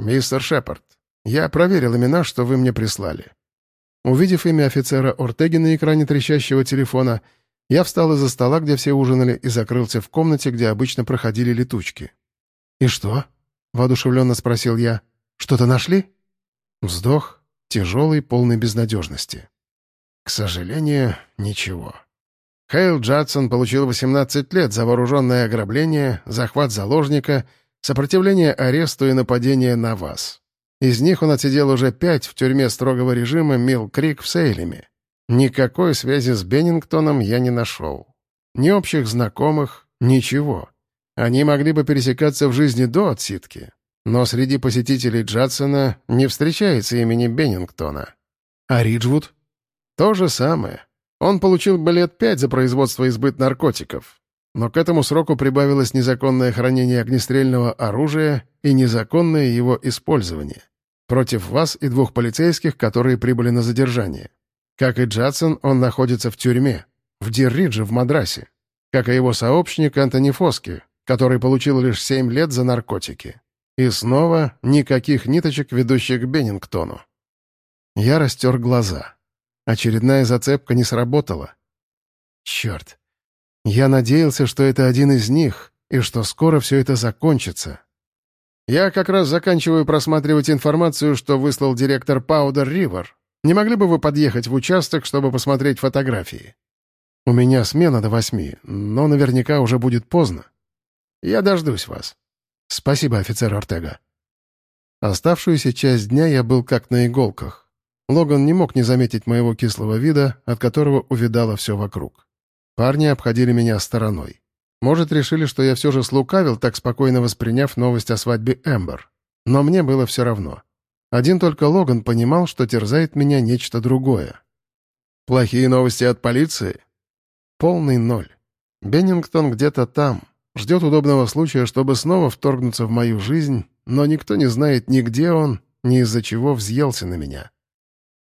«Мистер Шепард, я проверил имена, что вы мне прислали». Увидев имя офицера Ортеги на экране трещащего телефона, я встал из-за стола, где все ужинали, и закрылся в комнате, где обычно проходили летучки. «И что?» — воодушевленно спросил я. «Что-то нашли?» Вздох, тяжелый, полный безнадежности. «К сожалению, ничего». Хейл Джадсон получил 18 лет за вооруженное ограбление, захват заложника, сопротивление аресту и нападение на вас. Из них он отсидел уже пять в тюрьме строгого режима Милл Крик в Сейлеме. Никакой связи с Беннингтоном я не нашел. Ни общих знакомых, ничего. Они могли бы пересекаться в жизни до отсидки. Но среди посетителей Джадсона не встречается имени Беннингтона. А Риджвуд? То же самое. Он получил бы лет пять за производство и сбыт наркотиков. Но к этому сроку прибавилось незаконное хранение огнестрельного оружия и незаконное его использование. Против вас и двух полицейских, которые прибыли на задержание. Как и Джадсон, он находится в тюрьме, в Дирридже в Мадрасе. Как и его сообщник Антони Фоски, который получил лишь семь лет за наркотики. И снова никаких ниточек, ведущих к Беннингтону. Я растер глаза. Очередная зацепка не сработала. Черт. Я надеялся, что это один из них, и что скоро все это закончится. Я как раз заканчиваю просматривать информацию, что выслал директор Паудер Ривер. Не могли бы вы подъехать в участок, чтобы посмотреть фотографии? У меня смена до восьми, но наверняка уже будет поздно. Я дождусь вас. Спасибо, офицер Ортега. Оставшуюся часть дня я был как на иголках. Логан не мог не заметить моего кислого вида, от которого увидало все вокруг. Парни обходили меня стороной. Может, решили, что я все же слукавил, так спокойно восприняв новость о свадьбе Эмбер. Но мне было все равно. Один только Логан понимал, что терзает меня нечто другое. «Плохие новости от полиции?» Полный ноль. Беннингтон где-то там, ждет удобного случая, чтобы снова вторгнуться в мою жизнь, но никто не знает ни где он, ни из-за чего взъелся на меня.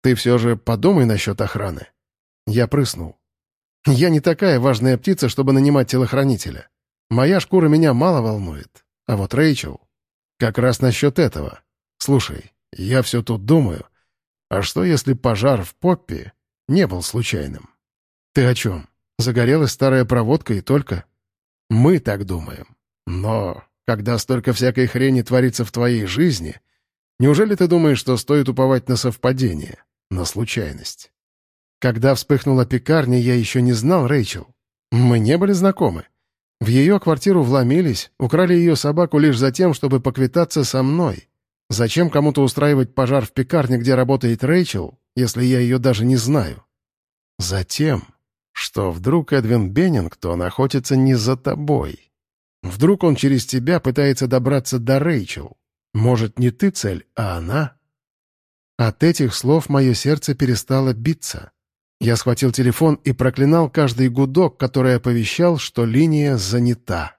Ты все же подумай насчет охраны». Я прыснул. «Я не такая важная птица, чтобы нанимать телохранителя. Моя шкура меня мало волнует. А вот Рэйчел... Как раз насчет этого. Слушай, я все тут думаю. А что, если пожар в Поппи не был случайным? Ты о чем? Загорелась старая проводка и только? Мы так думаем. Но когда столько всякой хрени творится в твоей жизни, неужели ты думаешь, что стоит уповать на совпадение? на случайность. Когда вспыхнула пекарня, я еще не знал Рэйчел. Мы не были знакомы. В ее квартиру вломились, украли ее собаку лишь за тем, чтобы поквитаться со мной. Зачем кому-то устраивать пожар в пекарне, где работает Рэйчел, если я ее даже не знаю? Затем, что вдруг Эдвин Беннингтон охотится не за тобой. Вдруг он через тебя пытается добраться до Рэйчел. Может, не ты цель, а она? От этих слов мое сердце перестало биться. Я схватил телефон и проклинал каждый гудок, который оповещал, что линия занята.